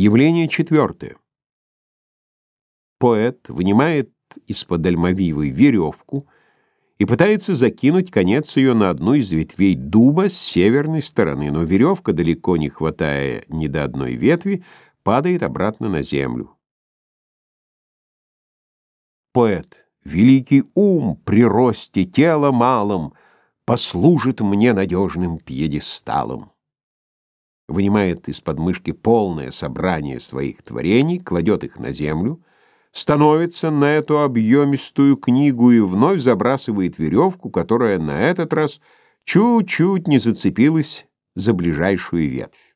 Явление четвертое. Поэт вынимает из-под альмавивы веревку и пытается закинуть конец ее на одну из ветвей дуба с северной стороны, но веревка, далеко не хватая ни до одной ветви, падает обратно на землю. Поэт. Великий ум при росте тела малом послужит мне надежным пьедесталом. Вынимает из подмышки полное собрание своих творений, кладет их на землю, становится на эту объемистую книгу и вновь забрасывает веревку, которая на этот раз чуть-чуть не зацепилась за ближайшую ветвь.